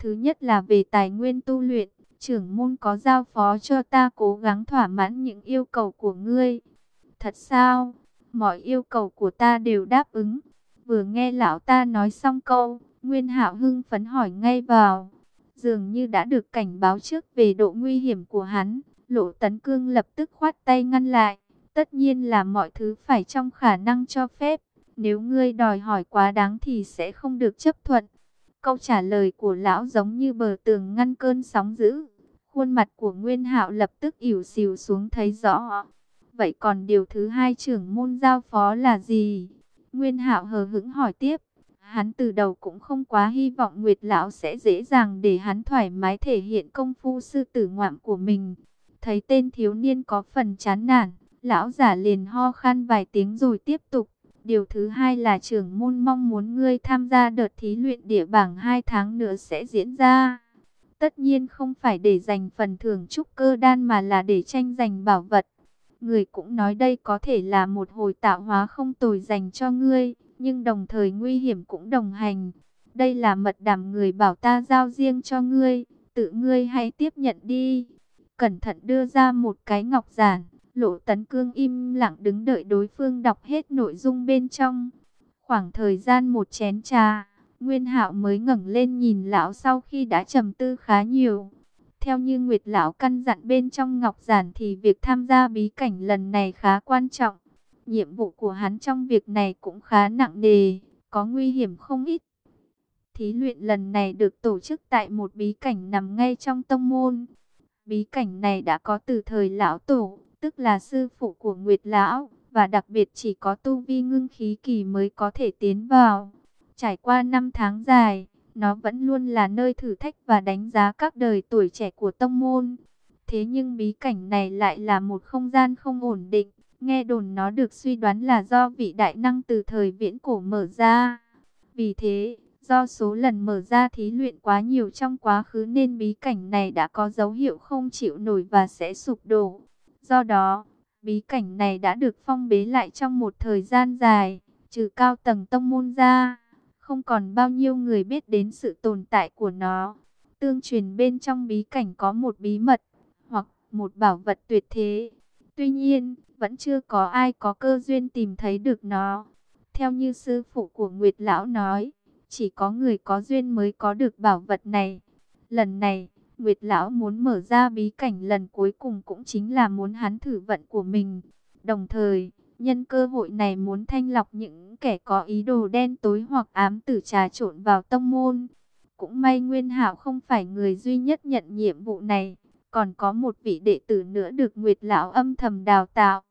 Thứ nhất là về tài nguyên tu luyện, trưởng môn có giao phó cho ta cố gắng thỏa mãn những yêu cầu của ngươi. Thật sao? Mọi yêu cầu của ta đều đáp ứng. Vừa nghe lão ta nói xong câu, Nguyên Hạo hưng phấn hỏi ngay vào. Dường như đã được cảnh báo trước về độ nguy hiểm của hắn, Lộ Tấn Cương lập tức khoát tay ngăn lại. Tất nhiên là mọi thứ phải trong khả năng cho phép. Nếu ngươi đòi hỏi quá đáng thì sẽ không được chấp thuận. Câu trả lời của lão giống như bờ tường ngăn cơn sóng dữ. Khuôn mặt của Nguyên Hạo lập tức ỉu xìu xuống thấy rõ. Vậy còn điều thứ hai trưởng môn giao phó là gì? Nguyên Hạo hờ hững hỏi tiếp. Hắn từ đầu cũng không quá hy vọng Nguyệt Lão sẽ dễ dàng để hắn thoải mái thể hiện công phu sư tử ngoạm của mình. Thấy tên thiếu niên có phần chán nản, lão giả liền ho khan vài tiếng rồi tiếp tục. Điều thứ hai là trưởng môn mong muốn ngươi tham gia đợt thí luyện địa bảng hai tháng nữa sẽ diễn ra. Tất nhiên không phải để giành phần thưởng trúc cơ đan mà là để tranh giành bảo vật. Người cũng nói đây có thể là một hồi tạo hóa không tồi dành cho ngươi, nhưng đồng thời nguy hiểm cũng đồng hành. Đây là mật đảm người bảo ta giao riêng cho ngươi, tự ngươi hãy tiếp nhận đi. Cẩn thận đưa ra một cái ngọc giản, lộ tấn cương im lặng đứng đợi đối phương đọc hết nội dung bên trong. Khoảng thời gian một chén trà, Nguyên Hạo mới ngẩng lên nhìn lão sau khi đã trầm tư khá nhiều. Theo như Nguyệt lão căn dặn bên trong ngọc giản thì việc tham gia bí cảnh lần này khá quan trọng. Nhiệm vụ của hắn trong việc này cũng khá nặng nề, có nguy hiểm không ít. Thí luyện lần này được tổ chức tại một bí cảnh nằm ngay trong tông môn. Bí cảnh này đã có từ thời lão tổ, tức là sư phụ của Nguyệt lão, và đặc biệt chỉ có tu vi ngưng khí kỳ mới có thể tiến vào. Trải qua năm tháng dài, nó vẫn luôn là nơi thử thách và đánh giá các đời tuổi trẻ của tông môn. Thế nhưng bí cảnh này lại là một không gian không ổn định. Nghe đồn nó được suy đoán là do vị đại năng từ thời viễn cổ mở ra. Vì thế, do số lần mở ra thí luyện quá nhiều trong quá khứ nên bí cảnh này đã có dấu hiệu không chịu nổi và sẽ sụp đổ. Do đó, bí cảnh này đã được phong bế lại trong một thời gian dài, trừ cao tầng tông môn ra không còn bao nhiêu người biết đến sự tồn tại của nó. Tương truyền bên trong bí cảnh có một bí mật, hoặc một bảo vật tuyệt thế. Tuy nhiên, vẫn chưa có ai có cơ duyên tìm thấy được nó. Theo như sư phụ của Nguyệt Lão nói, chỉ có người có duyên mới có được bảo vật này. Lần này, Nguyệt Lão muốn mở ra bí cảnh lần cuối cùng cũng chính là muốn hắn thử vận của mình. Đồng thời, Nhân cơ hội này muốn thanh lọc những kẻ có ý đồ đen tối hoặc ám tử trà trộn vào tông môn. Cũng may Nguyên Hạo không phải người duy nhất nhận nhiệm vụ này, còn có một vị đệ tử nữa được Nguyệt Lão âm thầm đào tạo.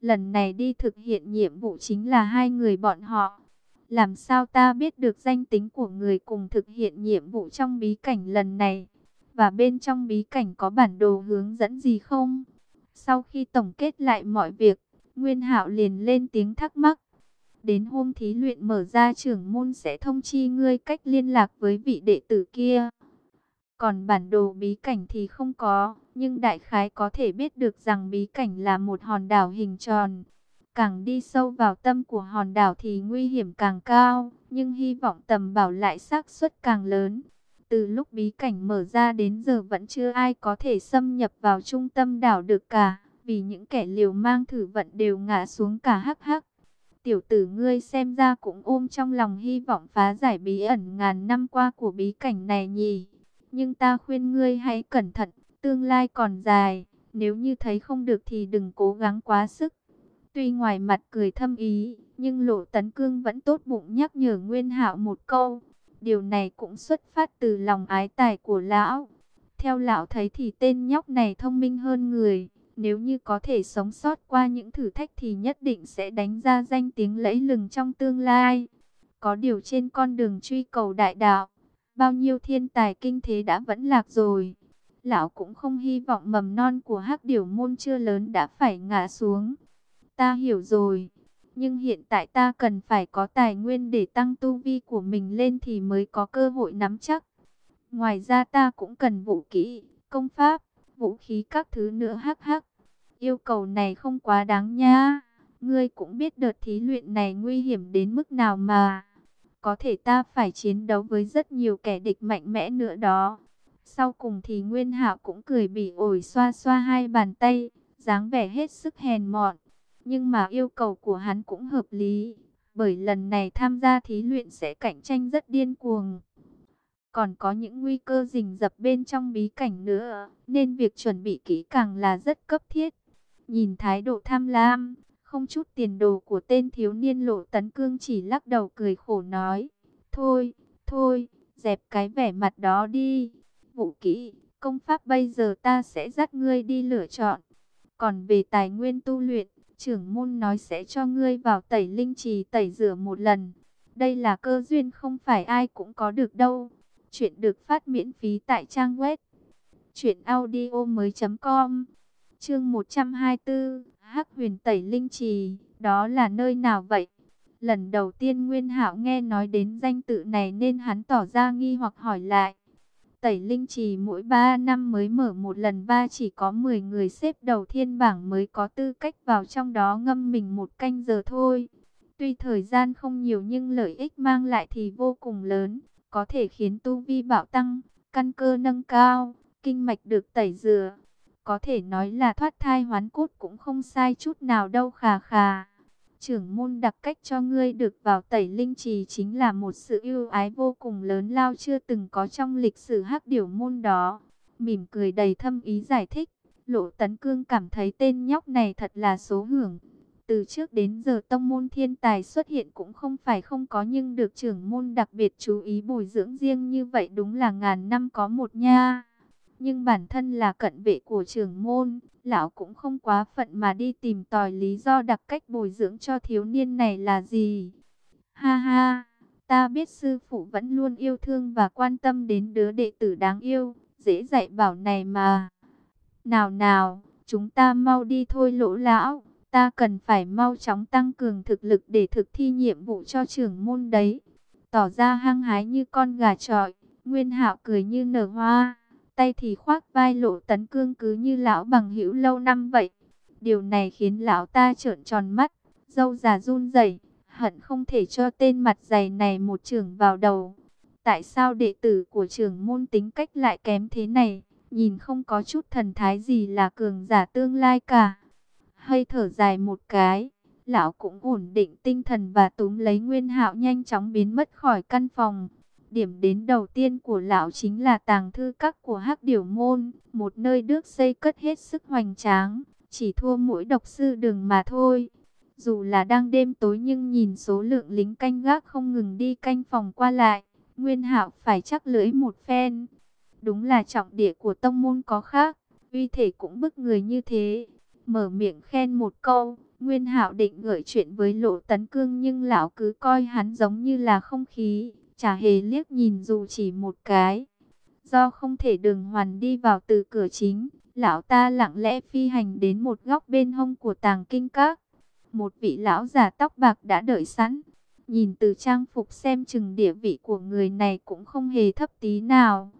Lần này đi thực hiện nhiệm vụ chính là hai người bọn họ. Làm sao ta biết được danh tính của người cùng thực hiện nhiệm vụ trong bí cảnh lần này? Và bên trong bí cảnh có bản đồ hướng dẫn gì không? Sau khi tổng kết lại mọi việc, Nguyên Hạo liền lên tiếng thắc mắc. Đến hôm thí luyện mở ra trưởng môn sẽ thông chi ngươi cách liên lạc với vị đệ tử kia. Còn bản đồ bí cảnh thì không có, nhưng đại khái có thể biết được rằng bí cảnh là một hòn đảo hình tròn. Càng đi sâu vào tâm của hòn đảo thì nguy hiểm càng cao, nhưng hy vọng tầm bảo lại xác suất càng lớn. Từ lúc bí cảnh mở ra đến giờ vẫn chưa ai có thể xâm nhập vào trung tâm đảo được cả vì những kẻ liều mang thử vận đều ngã xuống cả hắc hắc. Tiểu tử ngươi xem ra cũng ôm trong lòng hy vọng phá giải bí ẩn ngàn năm qua của bí cảnh này nhỉ. Nhưng ta khuyên ngươi hãy cẩn thận, tương lai còn dài, nếu như thấy không được thì đừng cố gắng quá sức. Tuy ngoài mặt cười thâm ý, nhưng Lộ Tấn Cương vẫn tốt bụng nhắc nhở Nguyên Hạo một câu. Điều này cũng xuất phát từ lòng ái tài của lão. Theo lão thấy thì tên nhóc này thông minh hơn người, nếu như có thể sống sót qua những thử thách thì nhất định sẽ đánh ra danh tiếng lẫy lừng trong tương lai. Có điều trên con đường truy cầu đại đạo, bao nhiêu thiên tài kinh thế đã vẫn lạc rồi. Lão cũng không hy vọng mầm non của hắc điểu môn chưa lớn đã phải ngã xuống. Ta hiểu rồi, nhưng hiện tại ta cần phải có tài nguyên để tăng tu vi của mình lên thì mới có cơ hội nắm chắc. Ngoài ra ta cũng cần vũ kỹ, công pháp, vũ khí các thứ nữa hắc hắc. Yêu cầu này không quá đáng nha. Ngươi cũng biết đợt thí luyện này nguy hiểm đến mức nào mà. Có thể ta phải chiến đấu với rất nhiều kẻ địch mạnh mẽ nữa đó. Sau cùng thì Nguyên Hạo cũng cười bỉ ổi xoa xoa hai bàn tay, dáng vẻ hết sức hèn mọn. Nhưng mà yêu cầu của hắn cũng hợp lý, bởi lần này tham gia thí luyện sẽ cạnh tranh rất điên cuồng. Còn có những nguy cơ rình rập bên trong bí cảnh nữa, nên việc chuẩn bị kỹ càng là rất cấp thiết. Nhìn thái độ tham lam, không chút tiền đồ của tên thiếu niên lộ tấn cương chỉ lắc đầu cười khổ nói. Thôi, thôi, dẹp cái vẻ mặt đó đi. Vũ kỹ, công pháp bây giờ ta sẽ dắt ngươi đi lựa chọn. Còn về tài nguyên tu luyện, trưởng môn nói sẽ cho ngươi vào tẩy linh trì tẩy rửa một lần. Đây là cơ duyên không phải ai cũng có được đâu. Chuyện được phát miễn phí tại trang web truyệnaudiomoi.com. Chương 124, Hắc Huyền Tẩy Linh Trì, đó là nơi nào vậy? Lần đầu tiên Nguyên Hạo nghe nói đến danh tự này nên hắn tỏ ra nghi hoặc hỏi lại. Tẩy Linh Trì mỗi 3 năm mới mở một lần ba chỉ có 10 người xếp đầu thiên bảng mới có tư cách vào trong đó ngâm mình một canh giờ thôi. Tuy thời gian không nhiều nhưng lợi ích mang lại thì vô cùng lớn, có thể khiến tu vi bạo tăng, căn cơ nâng cao, kinh mạch được tẩy rửa. Có thể nói là thoát thai hoán cốt cũng không sai chút nào đâu khà khà. Trưởng môn đặc cách cho ngươi được vào tẩy linh trì chính là một sự yêu ái vô cùng lớn lao chưa từng có trong lịch sử hắc điểu môn đó. Mỉm cười đầy thâm ý giải thích, lộ tấn cương cảm thấy tên nhóc này thật là số hưởng. Từ trước đến giờ tông môn thiên tài xuất hiện cũng không phải không có nhưng được trưởng môn đặc biệt chú ý bồi dưỡng riêng như vậy đúng là ngàn năm có một nha. Nhưng bản thân là cận vệ của trưởng môn, lão cũng không quá phận mà đi tìm tòi lý do đặc cách bồi dưỡng cho thiếu niên này là gì. Ha ha, ta biết sư phụ vẫn luôn yêu thương và quan tâm đến đứa đệ tử đáng yêu, dễ dạy bảo này mà. Nào nào, chúng ta mau đi thôi lỗ lão, ta cần phải mau chóng tăng cường thực lực để thực thi nhiệm vụ cho trưởng môn đấy. Tỏ ra hăng hái như con gà trọi, Nguyên Hạo cười như nở hoa tay thì khoác vai lộ tấn cương cứ như lão bằng hữu lâu năm vậy. Điều này khiến lão ta trợn tròn mắt, dâu già run rẩy, hận không thể cho tên mặt dày này một trường vào đầu. Tại sao đệ tử của trưởng môn tính cách lại kém thế này, nhìn không có chút thần thái gì là cường giả tương lai cả. Hơi thở dài một cái, lão cũng ổn định tinh thần và túm lấy Nguyên Hạo nhanh chóng biến mất khỏi căn phòng. Điểm đến đầu tiên của lão chính là tàng thư các của Hắc Điểu Môn, một nơi được xây cất hết sức hoành tráng, chỉ thua mỗi độc sư đường mà thôi. Dù là đang đêm tối nhưng nhìn số lượng lính canh gác không ngừng đi canh phòng qua lại, Nguyên Hạo phải chắc lưỡi một phen. Đúng là trọng địa của tông môn có khác, uy thể cũng bức người như thế. Mở miệng khen một câu, Nguyên Hạo định gửi chuyện với Lộ Tấn Cương nhưng lão cứ coi hắn giống như là không khí, chả hề liếc nhìn dù chỉ một cái. Do không thể đường hoàn đi vào từ cửa chính, lão ta lặng lẽ phi hành đến một góc bên hông của tàng kinh các. Một vị lão già tóc bạc đã đợi sẵn. Nhìn từ trang phục xem chừng địa vị của người này cũng không hề thấp tí nào.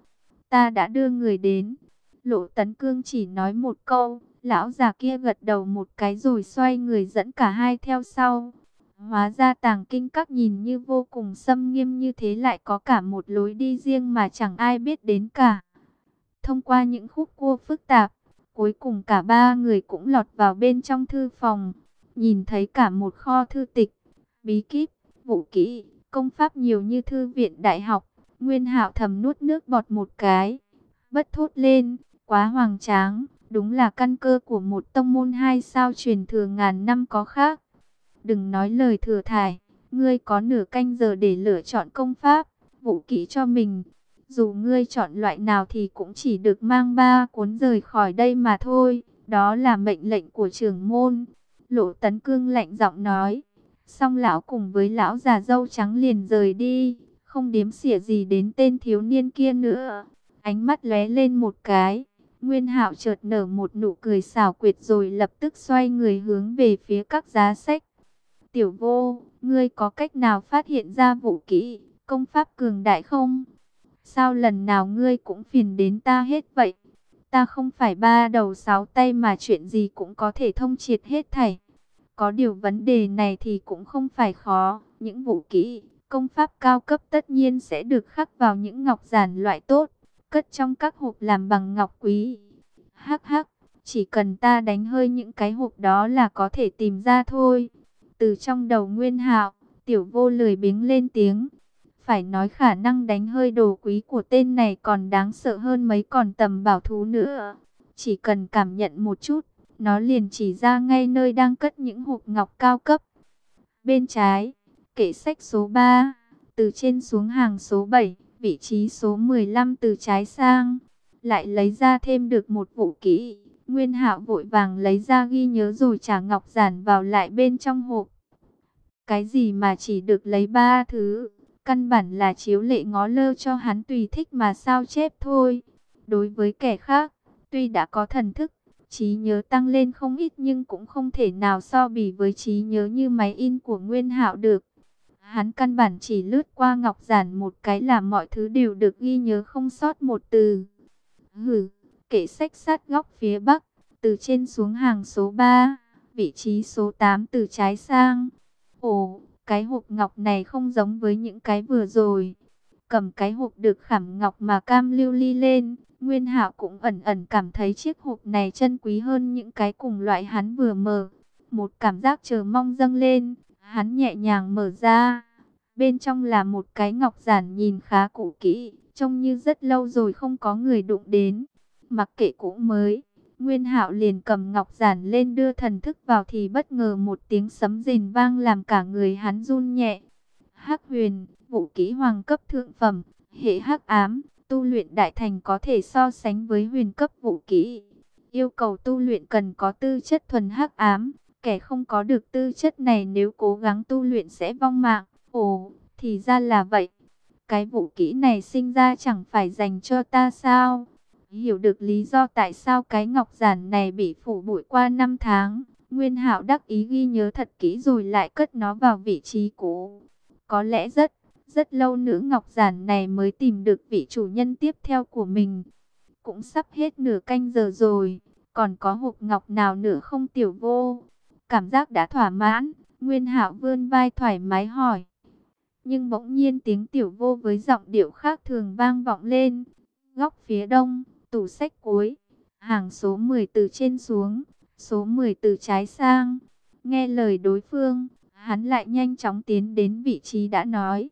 Ta đã đưa người đến. Lộ Tấn Cương chỉ nói một câu, lão già kia gật đầu một cái rồi xoay người dẫn cả hai theo sau. Hóa ra tàng kinh các nhìn như vô cùng xâm nghiêm như thế lại có cả một lối đi riêng mà chẳng ai biết đến cả. Thông qua những khúc cua phức tạp, cuối cùng cả ba người cũng lọt vào bên trong thư phòng. Nhìn thấy cả một kho thư tịch, bí kíp, vũ kỹ, công pháp nhiều như thư viện đại học. Nguyên hạo thầm nuốt nước bọt một cái, bất thốt lên, quá hoàng tráng, đúng là căn cơ của một tông môn hai sao truyền thừa ngàn năm có khác. Đừng nói lời thừa thải, ngươi có nửa canh giờ để lựa chọn công pháp, vũ kỹ cho mình. Dù ngươi chọn loại nào thì cũng chỉ được mang ba cuốn rời khỏi đây mà thôi. Đó là mệnh lệnh của trưởng môn. Lộ tấn cương lạnh giọng nói. Xong lão cùng với lão già dâu trắng liền rời đi. Không điếm xỉa gì đến tên thiếu niên kia nữa. Ánh mắt lóe lên một cái. Nguyên hạo chợt nở một nụ cười xảo quyệt rồi lập tức xoay người hướng về phía các giá sách. Tiểu vô, ngươi có cách nào phát hiện ra vũ kỹ, công pháp cường đại không? Sao lần nào ngươi cũng phiền đến ta hết vậy? Ta không phải ba đầu sáu tay mà chuyện gì cũng có thể thông triệt hết thảy. Có điều vấn đề này thì cũng không phải khó. Những vũ kỹ, Công pháp cao cấp tất nhiên sẽ được khắc vào những ngọc giản loại tốt, cất trong các hộp làm bằng ngọc quý. Hắc hắc, chỉ cần ta đánh hơi những cái hộp đó là có thể tìm ra thôi. Từ trong đầu Nguyên Hạo, Tiểu Vô lười biếng lên tiếng. Phải nói khả năng đánh hơi đồ quý của tên này còn đáng sợ hơn mấy còn tầm bảo thú nữa. Chỉ cần cảm nhận một chút, nó liền chỉ ra ngay nơi đang cất những hộp ngọc cao cấp. Bên trái, kệ sách số 3, từ trên xuống hàng số 7, vị trí số 15 từ trái sang, lại lấy ra thêm được một vũ kỹ. Nguyên Hạo vội vàng lấy ra ghi nhớ rồi trả ngọc giản vào lại bên trong hộp. Cái gì mà chỉ được lấy ba thứ, căn bản là chiếu lệ ngó lơ cho hắn tùy thích mà sao chép thôi. Đối với kẻ khác, tuy đã có thần thức, trí nhớ tăng lên không ít nhưng cũng không thể nào so bì với trí nhớ như máy in của Nguyên Hạo được. Hắn căn bản chỉ lướt qua ngọc giản một cái là mọi thứ đều được ghi nhớ không sót một từ. Hừ kệ sách sát góc phía bắc, từ trên xuống hàng số 3, vị trí số 8 từ trái sang. Ồ, cái hộp ngọc này không giống với những cái vừa rồi. Cầm cái hộp được khảm ngọc mà cam lưu ly lên, Nguyên Hạo cũng ẩn ẩn cảm thấy chiếc hộp này chân quý hơn những cái cùng loại hắn vừa mở. Một cảm giác chờ mong dâng lên, hắn nhẹ nhàng mở ra. Bên trong là một cái ngọc giản nhìn khá cũ kỹ, trông như rất lâu rồi không có người đụng đến. Mặc kệ cũ mới, Nguyên Hạo liền cầm ngọc giản lên đưa thần thức vào thì bất ngờ một tiếng sấm rền vang làm cả người hắn run nhẹ. Hắc Huyền, vũ kỹ hoàng cấp thượng phẩm, hệ hắc ám, tu luyện đại thành có thể so sánh với huyền cấp vũ kỹ. Yêu cầu tu luyện cần có tư chất thuần hắc ám, kẻ không có được tư chất này nếu cố gắng tu luyện sẽ vong mạng. Ồ, thì ra là vậy. Cái vũ kỹ này sinh ra chẳng phải dành cho ta sao? Hiểu được lý do tại sao cái ngọc giản này bị phủ bụi qua năm tháng. Nguyên Hạo đắc ý ghi nhớ thật kỹ rồi lại cất nó vào vị trí cũ. Có lẽ rất, rất lâu nữa ngọc giản này mới tìm được vị chủ nhân tiếp theo của mình. Cũng sắp hết nửa canh giờ rồi, còn có hộp ngọc nào nữa không tiểu vô? Cảm giác đã thỏa mãn, Nguyên Hạo vươn vai thoải mái hỏi. Nhưng bỗng nhiên tiếng tiểu vô với giọng điệu khác thường vang vọng lên. Góc phía đông, tủ sách cuối, hàng số 10 từ trên xuống, số 10 từ trái sang. Nghe lời đối phương, hắn lại nhanh chóng tiến đến vị trí đã nói.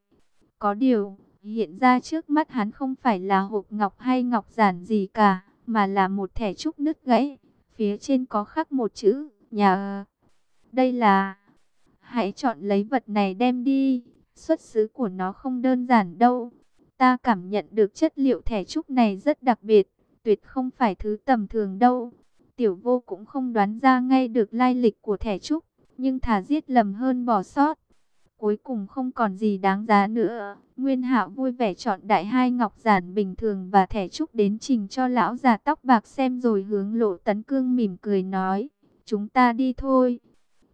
Có điều, hiện ra trước mắt hắn không phải là hộp ngọc hay ngọc giản gì cả, mà là một thẻ trúc nứt gãy. Phía trên có khắc một chữ, nhà. Đây là... Hãy chọn lấy vật này đem đi. Xuất xứ của nó không đơn giản đâu. Ta cảm nhận được chất liệu thẻ trúc này rất đặc biệt tuyệt không phải thứ tầm thường đâu. Tiểu vô cũng không đoán ra ngay được lai lịch của thẻ trúc, nhưng thà giết lầm hơn bỏ sót. Cuối cùng không còn gì đáng giá nữa. Nguyên Hạo vui vẻ chọn đại hai ngọc giản bình thường và thẻ trúc đến trình cho lão già tóc bạc xem rồi hướng lộ tấn cương mỉm cười nói. Chúng ta đi thôi.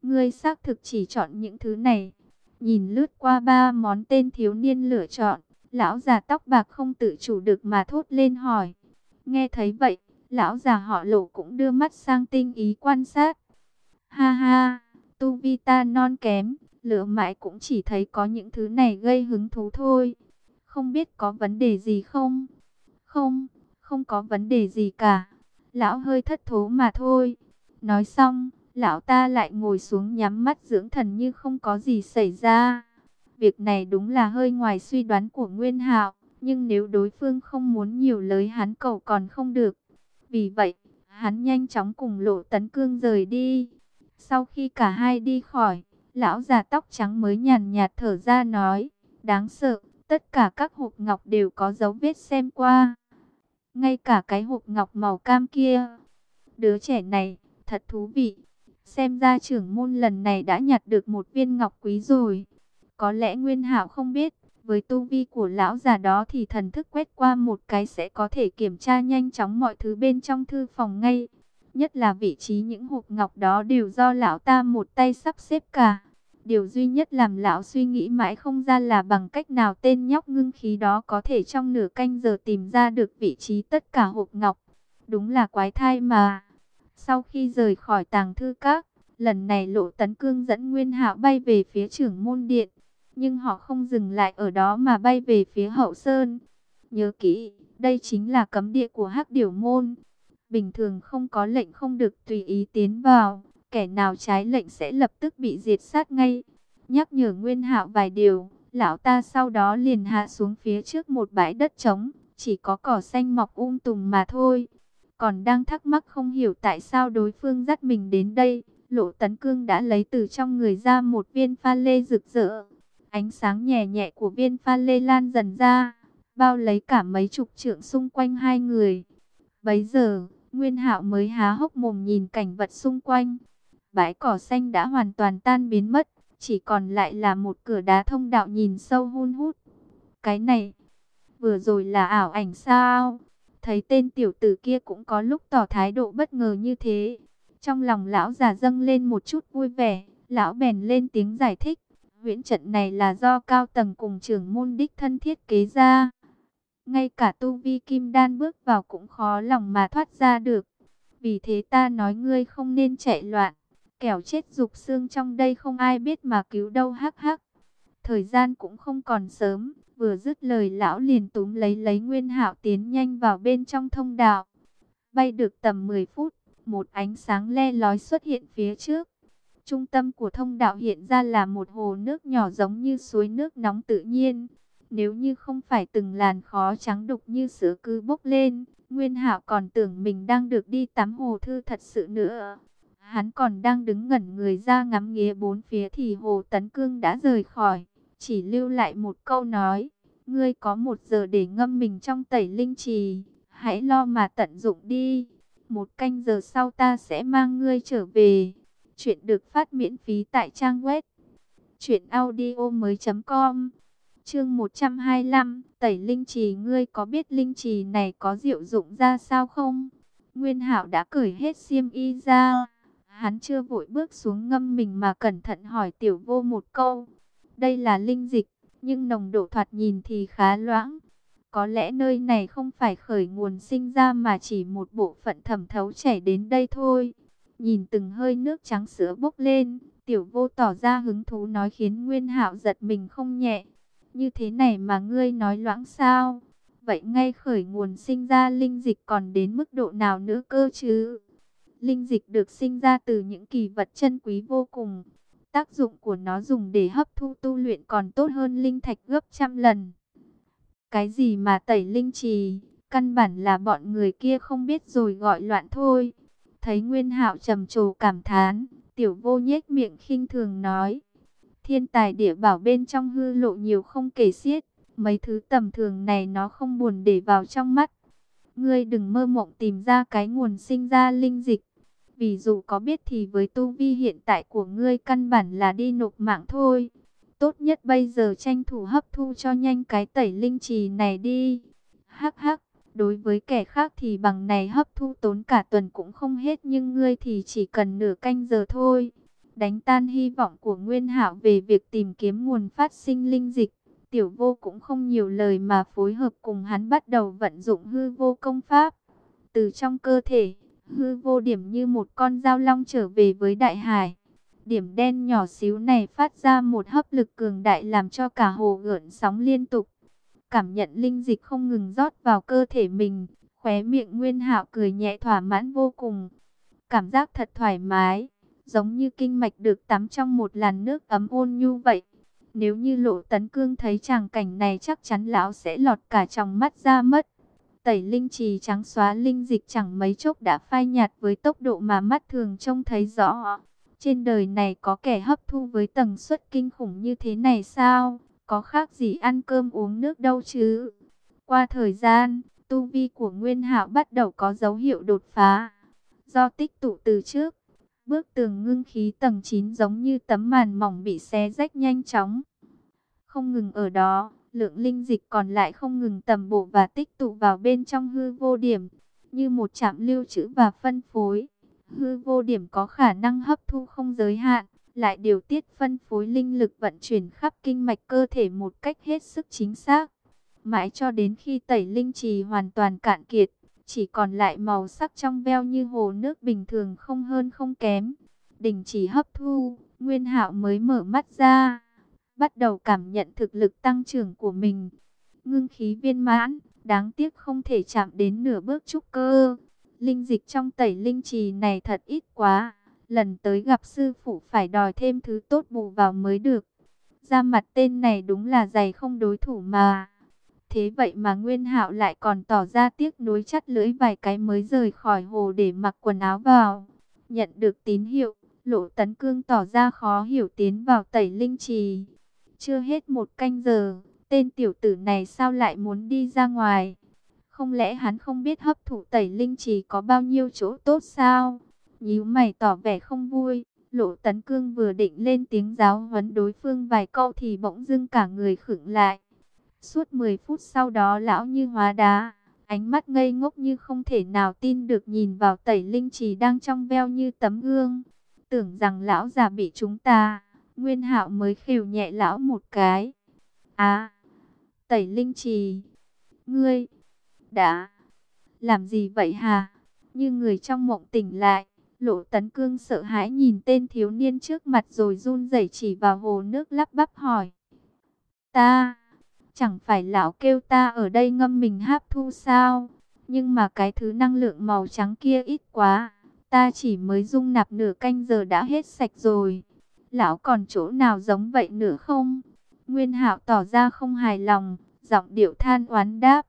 Ngươi xác thực chỉ chọn những thứ này. Nhìn lướt qua ba món tên thiếu niên lựa chọn. Lão già tóc bạc không tự chủ được mà thốt lên hỏi. Nghe thấy vậy, lão già họ lộ cũng đưa mắt sang tinh ý quan sát. Ha ha, tu vi ta non kém, lựa mãi cũng chỉ thấy có những thứ này gây hứng thú thôi. Không biết có vấn đề gì không? Không, không có vấn đề gì cả. Lão hơi thất thố mà thôi. Nói xong, lão ta lại ngồi xuống nhắm mắt dưỡng thần như không có gì xảy ra. Việc này đúng là hơi ngoài suy đoán của Nguyên Hạo. Nhưng nếu đối phương không muốn nhiều lời hắn cầu còn không được. Vì vậy, hắn nhanh chóng cùng lộ tấn cương rời đi. Sau khi cả hai đi khỏi, lão già tóc trắng mới nhàn nhạt thở ra nói. Đáng sợ, tất cả các hộp ngọc đều có dấu vết xem qua. Ngay cả cái hộp ngọc màu cam kia. Đứa trẻ này, thật thú vị. Xem ra trưởng môn lần này đã nhặt được một viên ngọc quý rồi. Có lẽ Nguyên Hạo không biết, với tu vi của lão già đó thì thần thức quét qua một cái sẽ có thể kiểm tra nhanh chóng mọi thứ bên trong thư phòng ngay. Nhất là vị trí những hộp ngọc đó đều do lão ta một tay sắp xếp cả. Điều duy nhất làm lão suy nghĩ mãi không ra là bằng cách nào tên nhóc ngưng khí đó có thể trong nửa canh giờ tìm ra được vị trí tất cả hộp ngọc. Đúng là quái thai mà. Sau khi rời khỏi tàng thư các, lần này lộ tấn cương dẫn Nguyên hạo bay về phía trưởng môn điện nhưng họ không dừng lại ở đó mà bay về phía hậu sơn. Nhớ kỹ, đây chính là cấm địa của hắc điểu môn. Bình thường không có lệnh không được tùy ý tiến vào, kẻ nào trái lệnh sẽ lập tức bị diệt sát ngay. Nhắc nhở Nguyên Hạo vài điều, lão ta sau đó liền hạ xuống phía trước một bãi đất trống, chỉ có cỏ xanh mọc um tùm mà thôi. Còn đang thắc mắc không hiểu tại sao đối phương dắt mình đến đây, Lộ Tấn Cương đã lấy từ trong người ra một viên pha lê rực rỡ. Ánh sáng nhẹ nhẹ của viên pha lê lan dần ra, bao lấy cả mấy chục trượng xung quanh hai người. Bấy giờ, Nguyên Hạo mới há hốc mồm nhìn cảnh vật xung quanh. Bãi cỏ xanh đã hoàn toàn tan biến mất, chỉ còn lại là một cửa đá thông đạo nhìn sâu hun hút. Cái này, vừa rồi là ảo ảnh sao? Thấy tên tiểu tử kia cũng có lúc tỏ thái độ bất ngờ như thế. Trong lòng lão già dâng lên một chút vui vẻ, lão bèn lên tiếng giải thích. Huyễn trận này là do cao tầng cùng trưởng môn đích thân thiết kế ra. Ngay cả tu vi kim đan bước vào cũng khó lòng mà thoát ra được. Vì thế ta nói ngươi không nên chạy loạn. Kẻo chết dục xương trong đây không ai biết mà cứu đâu hắc hắc. Thời gian cũng không còn sớm. Vừa dứt lời lão liền túm lấy lấy nguyên hạo tiến nhanh vào bên trong thông đạo. Bay được tầm 10 phút, một ánh sáng le lói xuất hiện phía trước. Trung tâm của thông đạo hiện ra là một hồ nước nhỏ giống như suối nước nóng tự nhiên. Nếu như không phải từng làn khó trắng đục như sữa cứ bốc lên, Nguyên Hạo còn tưởng mình đang được đi tắm hồ thư thật sự nữa. Hắn còn đang đứng ngẩn người ra ngắm nghía bốn phía thì Hồ Tấn Cương đã rời khỏi, chỉ lưu lại một câu nói, ngươi có một giờ để ngâm mình trong tẩy linh trì, hãy lo mà tận dụng đi. Một canh giờ sau ta sẽ mang ngươi trở về. Chuyện được phát miễn phí tại trang web Chuyện audio mới.com Chương 125, tẩy linh trì ngươi có biết linh trì này có diệu dụng ra sao không? Nguyên hảo đã cởi hết xiêm y ra. Hắn chưa vội bước xuống ngâm mình mà cẩn thận hỏi tiểu vô một câu. Đây là linh dịch, nhưng nồng độ thoạt nhìn thì khá loãng. Có lẽ nơi này không phải khởi nguồn sinh ra mà chỉ một bộ phận thẩm thấu chảy đến đây thôi. Nhìn từng hơi nước trắng sữa bốc lên, tiểu vô tỏ ra hứng thú nói khiến Nguyên Hạo giật mình không nhẹ. Như thế này mà ngươi nói loãng sao? Vậy ngay khởi nguồn sinh ra linh dịch còn đến mức độ nào nữa cơ chứ? Linh dịch được sinh ra từ những kỳ vật chân quý vô cùng. Tác dụng của nó dùng để hấp thu tu luyện còn tốt hơn linh thạch gấp trăm lần. Cái gì mà tẩy linh trì, căn bản là bọn người kia không biết rồi gọi loạn thôi. Thấy Nguyên Hạo trầm trồ cảm thán, tiểu vô nhếch miệng khinh thường nói. Thiên tài địa bảo bên trong hư lộ nhiều không kể xiết, mấy thứ tầm thường này nó không buồn để vào trong mắt. Ngươi đừng mơ mộng tìm ra cái nguồn sinh ra linh dịch. Vì dù có biết thì với tu vi hiện tại của ngươi căn bản là đi nộp mạng thôi. Tốt nhất bây giờ tranh thủ hấp thu cho nhanh cái tẩy linh trì này đi. Hắc hắc, đối với kẻ khác thì bằng này hấp thu tốn cả tuần cũng không hết nhưng ngươi thì chỉ cần nửa canh giờ thôi. Đánh tan hy vọng của Nguyên Hạo về việc tìm kiếm nguồn phát sinh linh dịch. Tiểu vô cũng không nhiều lời mà phối hợp cùng hắn bắt đầu vận dụng hư vô công pháp. Từ trong cơ thể, hư vô điểm như một con dao long trở về với đại hải. Điểm đen nhỏ xíu này phát ra một hấp lực cường đại làm cho cả hồ gợn sóng liên tục. Cảm nhận linh dịch không ngừng rót vào cơ thể mình, khóe miệng Nguyên Hạo cười nhẹ thỏa mãn vô cùng. Cảm giác thật thoải mái, giống như kinh mạch được tắm trong một làn nước ấm ôn nhu vậy. Nếu như Lộ Tấn Cương thấy tràng cảnh này chắc chắn lão sẽ lọt cả trong mắt ra mất. Tẩy linh trì trắng xóa linh dịch chẳng mấy chốc đã phai nhạt với tốc độ mà mắt thường trông thấy rõ. Trên đời này có kẻ hấp thu với tần suất kinh khủng như thế này sao? Có khác gì ăn cơm uống nước đâu chứ? Qua thời gian, tu vi của Nguyên Hạo bắt đầu có dấu hiệu đột phá. Do tích tụ từ trước, bước tường ngưng khí tầng 9 giống như tấm màn mỏng bị xé rách nhanh chóng. Không ngừng ở đó, lượng linh dịch còn lại không ngừng tầm bộ và tích tụ vào bên trong hư vô điểm, như một trạm lưu trữ và phân phối. Hư vô điểm có khả năng hấp thu không giới hạn, lại điều tiết phân phối linh lực vận chuyển khắp kinh mạch cơ thể một cách hết sức chính xác. Mãi cho đến khi tẩy linh trì hoàn toàn cạn kiệt, chỉ còn lại màu sắc trong veo như hồ nước bình thường không hơn không kém. Đình chỉ hấp thu, Nguyên Hạo mới mở mắt ra. bắt đầu cảm nhận thực lực tăng trưởng của mình. Ngưng khí viên mãn, đáng tiếc không thể chạm đến nửa bước trúc cơ. Linh dịch trong tẩy linh trì này thật ít quá, lần tới gặp sư phụ phải đòi thêm thứ tốt bù vào mới được. Ra mặt tên này đúng là dày không đối thủ mà. Thế vậy mà Nguyên Hạo lại còn tỏ ra tiếc nuối chắt lưỡi vài cái mới rời khỏi hồ để mặc quần áo vào. Nhận được tín hiệu, Lộ Tấn Cương tỏ ra khó hiểu tiến vào tẩy linh trì. Chưa hết một canh giờ, tên tiểu tử này sao lại muốn đi ra ngoài? Không lẽ hắn không biết hấp thụ tẩy linh trì có bao nhiêu chỗ tốt sao? Nhíu mày tỏ vẻ không vui. Lộ Tấn Cương vừa định lên tiếng giáo huấn đối phương vài câu thì bỗng dưng cả người khựng lại. Suốt 10 phút sau đó lão như hóa đá, ánh mắt ngây ngốc như không thể nào tin được nhìn vào tẩy linh trì đang trong veo như tấm gương. Tưởng rằng lão già bị chúng ta, Nguyên Hạo mới khều nhẹ lão một cái. À, tẩy linh trì, ngươi, đã, làm gì vậy hả? Như người trong mộng tỉnh lại, lộ tấn cương sợ hãi nhìn tên thiếu niên trước mặt rồi run rẩy chỉ vào hồ nước lắp bắp hỏi. Ta, chẳng phải lão kêu ta ở đây ngâm mình hấp thu sao? Nhưng mà cái thứ năng lượng màu trắng kia ít quá, ta chỉ mới dung nạp nửa canh giờ đã hết sạch rồi. Lão còn chỗ nào giống vậy nữa không? Nguyên Hạo tỏ ra không hài lòng, giọng điệu than oán đáp.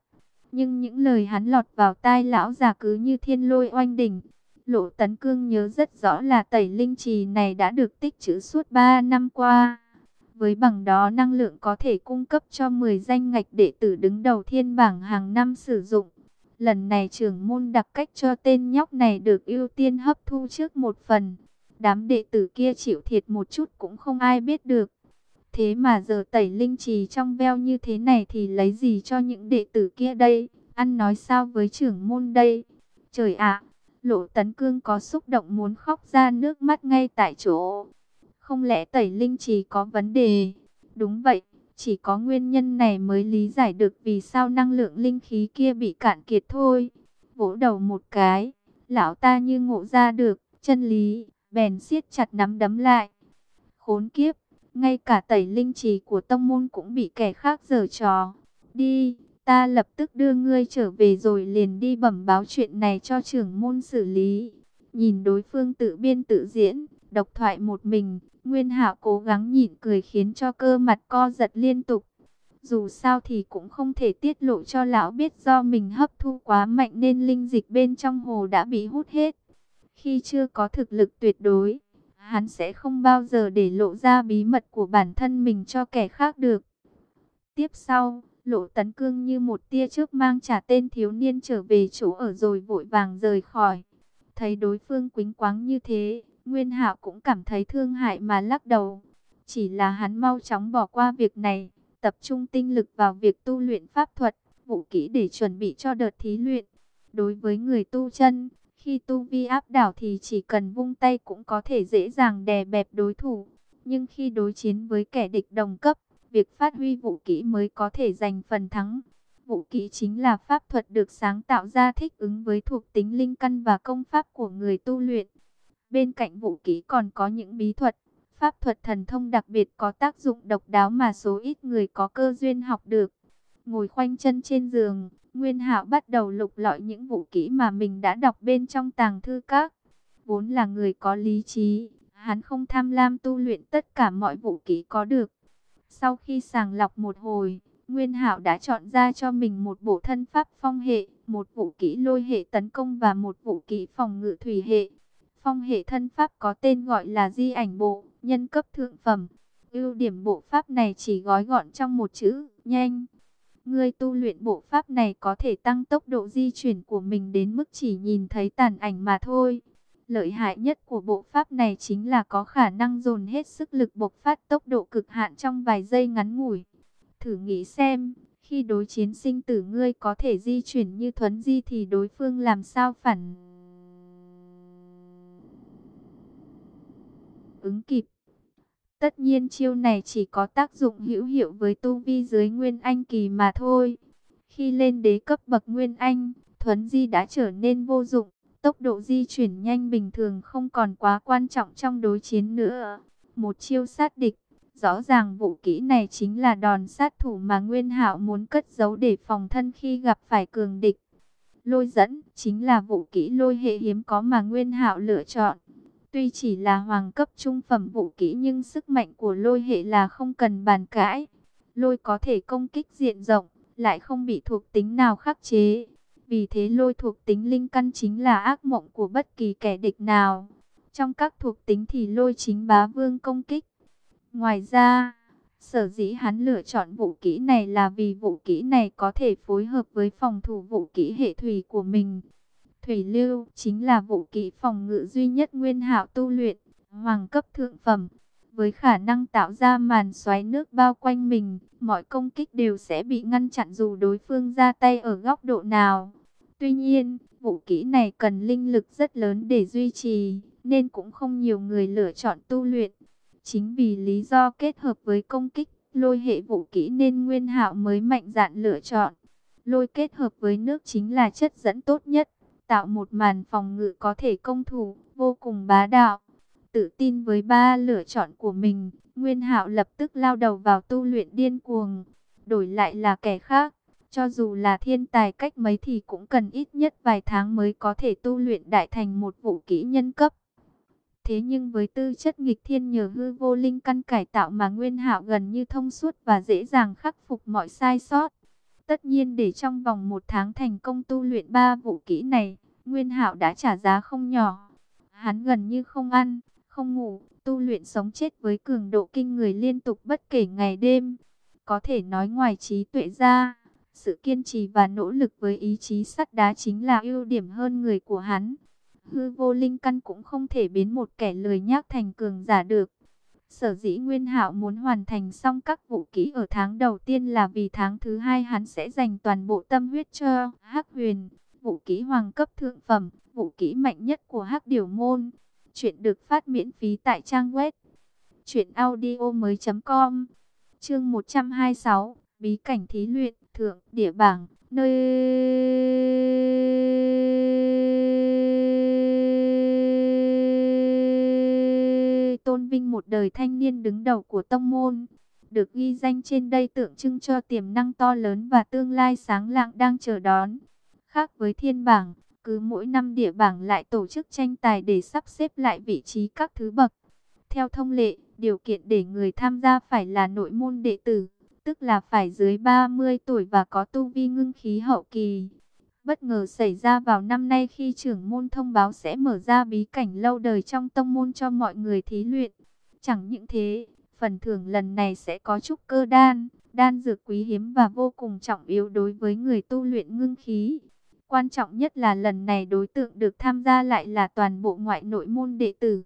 Nhưng những lời hắn lọt vào tai lão già cứ như thiên lôi oanh đỉnh. Lộ Tấn Cương nhớ rất rõ là tẩy linh trì này đã được tích trữ suốt 3 năm qua. Với bằng đó năng lượng có thể cung cấp cho 10 danh ngạch đệ tử đứng đầu thiên bảng hàng năm sử dụng. Lần này trưởng môn đặc cách cho tên nhóc này được ưu tiên hấp thu trước một phần. Đám đệ tử kia chịu thiệt một chút cũng không ai biết được. Thế mà giờ tẩy linh trì trong veo như thế này thì lấy gì cho những đệ tử kia đây? Ăn nói sao với trưởng môn đây? Trời ạ, lộ tấn cương có xúc động muốn khóc ra nước mắt ngay tại chỗ. Không lẽ tẩy linh trì có vấn đề? Đúng vậy, chỉ có nguyên nhân này mới lý giải được vì sao năng lượng linh khí kia bị cạn kiệt thôi. Vỗ đầu một cái, lão ta như ngộ ra được chân lý, bèn siết chặt nắm đấm lại. Khốn kiếp, ngay cả tẩy linh trì của tông môn cũng bị kẻ khác giở trò. Đi, ta lập tức đưa ngươi trở về rồi liền đi bẩm báo chuyện này cho trưởng môn xử lý. Nhìn đối phương tự biên tự diễn, độc thoại một mình, Nguyên Hạo cố gắng nhịn cười khiến cho cơ mặt co giật liên tục. Dù sao thì cũng không thể tiết lộ cho lão biết do mình hấp thu quá mạnh nên linh dịch bên trong hồ đã bị hút hết. Khi chưa có thực lực tuyệt đối, hắn sẽ không bao giờ để lộ ra bí mật của bản thân mình cho kẻ khác được. Tiếp sau, Lộ Tấn Cương như một tia trước mang trả tên thiếu niên trở về chỗ ở rồi vội vàng rời khỏi. Thấy đối phương quính quáng như thế, Nguyên Hạo cũng cảm thấy thương hại mà lắc đầu. Chỉ là hắn mau chóng bỏ qua việc này, tập trung tinh lực vào việc tu luyện pháp thuật, vũ kỹ để chuẩn bị cho đợt thí luyện. Đối với người tu chân, khi tu vi áp đảo thì chỉ cần vung tay cũng có thể dễ dàng đè bẹp đối thủ. Nhưng khi đối chiến với kẻ địch đồng cấp, việc phát huy vũ kỹ mới có thể giành phần thắng. Vũ kỹ chính là pháp thuật được sáng tạo ra thích ứng với thuộc tính linh căn và công pháp của người tu luyện. Bên cạnh vũ kỹ còn có những bí thuật, pháp thuật thần thông đặc biệt có tác dụng độc đáo mà số ít người có cơ duyên học được. Ngồi khoanh chân trên giường, Nguyên Hạo bắt đầu lục lọi những vũ kỹ mà mình đã đọc bên trong tàng thư các. Vốn là người có lý trí, hắn không tham lam tu luyện tất cả mọi vũ kỹ có được. Sau khi sàng lọc một hồi, Nguyên Hạo đã chọn ra cho mình một bộ thân pháp phong hệ, một vũ kỹ lôi hệ tấn công và một vũ kỹ phòng ngự thủy hệ. Phong hệ thân pháp có tên gọi là di ảnh bộ, nhân cấp thượng phẩm. Ưu điểm bộ pháp này chỉ gói gọn trong một chữ, nhanh. Người tu luyện bộ pháp này có thể tăng tốc độ di chuyển của mình đến mức chỉ nhìn thấy tàn ảnh mà thôi. Lợi hại nhất của bộ pháp này chính là có khả năng dồn hết sức lực bộc phát tốc độ cực hạn trong vài giây ngắn ngủi. Thử nghĩ xem, khi đối chiến sinh tử ngươi có thể di chuyển như thuấn di thì đối phương làm sao phản ứng kịp. Tất nhiên chiêu này chỉ có tác dụng hữu hiệu với tu vi dưới Nguyên Anh kỳ mà thôi. Khi lên đế cấp bậc Nguyên Anh, thuấn di đã trở nên vô dụng. Tốc độ di chuyển nhanh bình thường không còn quá quan trọng trong đối chiến nữa. Một chiêu sát địch, Rõ ràng vũ kỹ này chính là đòn sát thủ mà Nguyên Hạo muốn cất giấu để phòng thân khi gặp phải cường địch. Lôi dẫn chính là vũ kỹ lôi hệ hiếm có mà Nguyên Hạo lựa chọn. Tuy chỉ là hoàng cấp trung phẩm vũ kỹ nhưng sức mạnh của lôi hệ là không cần bàn cãi. Lôi có thể công kích diện rộng, lại không bị thuộc tính nào khắc chế. Vì thế lôi thuộc tính linh căn chính là ác mộng của bất kỳ kẻ địch nào. Trong các thuộc tính thì lôi chính bá vương công kích. Ngoài ra, sở dĩ hắn lựa chọn vũ kỹ này là vì vũ kỹ này có thể phối hợp với phòng thủ vũ kỹ hệ thủy của mình. Thủy lưu chính là vũ kỹ phòng ngự duy nhất nguyên hạo tu luyện, hoàng cấp thượng phẩm. Với khả năng tạo ra màn xoáy nước bao quanh mình, mọi công kích đều sẽ bị ngăn chặn dù đối phương ra tay ở góc độ nào. Tuy nhiên, vũ kỹ này cần linh lực rất lớn để duy trì, nên cũng không nhiều người lựa chọn tu luyện. Chính vì lý do kết hợp với công kích, lôi hệ vũ kỹ nên Nguyên Hạo mới mạnh dạn lựa chọn. Lôi kết hợp với nước chính là chất dẫn tốt nhất, tạo một màn phòng ngự có thể công thủ, vô cùng bá đạo. Tự tin với ba lựa chọn của mình, Nguyên Hạo lập tức lao đầu vào tu luyện điên cuồng. Đổi lại là kẻ khác, cho dù là thiên tài cách mấy thì cũng cần ít nhất vài tháng mới có thể tu luyện đại thành một vũ kỹ nhân cấp. Thế nhưng với tư chất nghịch thiên nhờ hư vô linh căn cải tạo mà Nguyên Hạo gần như thông suốt và dễ dàng khắc phục mọi sai sót. Tất nhiên để trong vòng một tháng thành công tu luyện ba vũ kỹ này, Nguyên Hạo đã trả giá không nhỏ. Hắn gần như không ăn, không ngủ, tu luyện sống chết với cường độ kinh người liên tục bất kể ngày đêm. Có thể nói ngoài trí tuệ ra, sự kiên trì và nỗ lực với ý chí sắt đá chính là ưu điểm hơn người của hắn hư vô linh căn cũng không thể biến một kẻ lười nhác thành cường giả được. Sở dĩ Nguyên Hạo muốn hoàn thành xong các vũ kỹ ở tháng đầu tiên là vì tháng thứ hai hắn sẽ dành toàn bộ tâm huyết cho Hắc Huyền, vũ kỹ hoàng cấp thượng phẩm, vũ kỹ mạnh nhất của Hắc điều môn. Chuyện được phát miễn phí tại trang web truyệnaudiomoi.com. Chương 126, bí cảnh thí luyện, thượng địa bảng, nơi tôn vinh một đời thanh niên đứng đầu của tông môn. Được ghi danh trên đây tượng trưng cho tiềm năng to lớn và tương lai sáng lạng đang chờ đón. Khác với thiên bảng, cứ mỗi năm địa bảng lại tổ chức tranh tài để sắp xếp lại vị trí các thứ bậc. Theo thông lệ, điều kiện để người tham gia phải là nội môn đệ tử, tức là phải dưới 30 tuổi và có tu vi ngưng khí hậu kỳ. Bất ngờ xảy ra vào năm nay khi trưởng môn thông báo sẽ mở ra bí cảnh lâu đời trong tông môn cho mọi người thí luyện. Chẳng những thế, phần thưởng lần này sẽ có trúc cơ đan, đan dược quý hiếm và vô cùng trọng yếu đối với người tu luyện ngưng khí. Quan trọng nhất là lần này đối tượng được tham gia lại là toàn bộ ngoại nội môn đệ tử.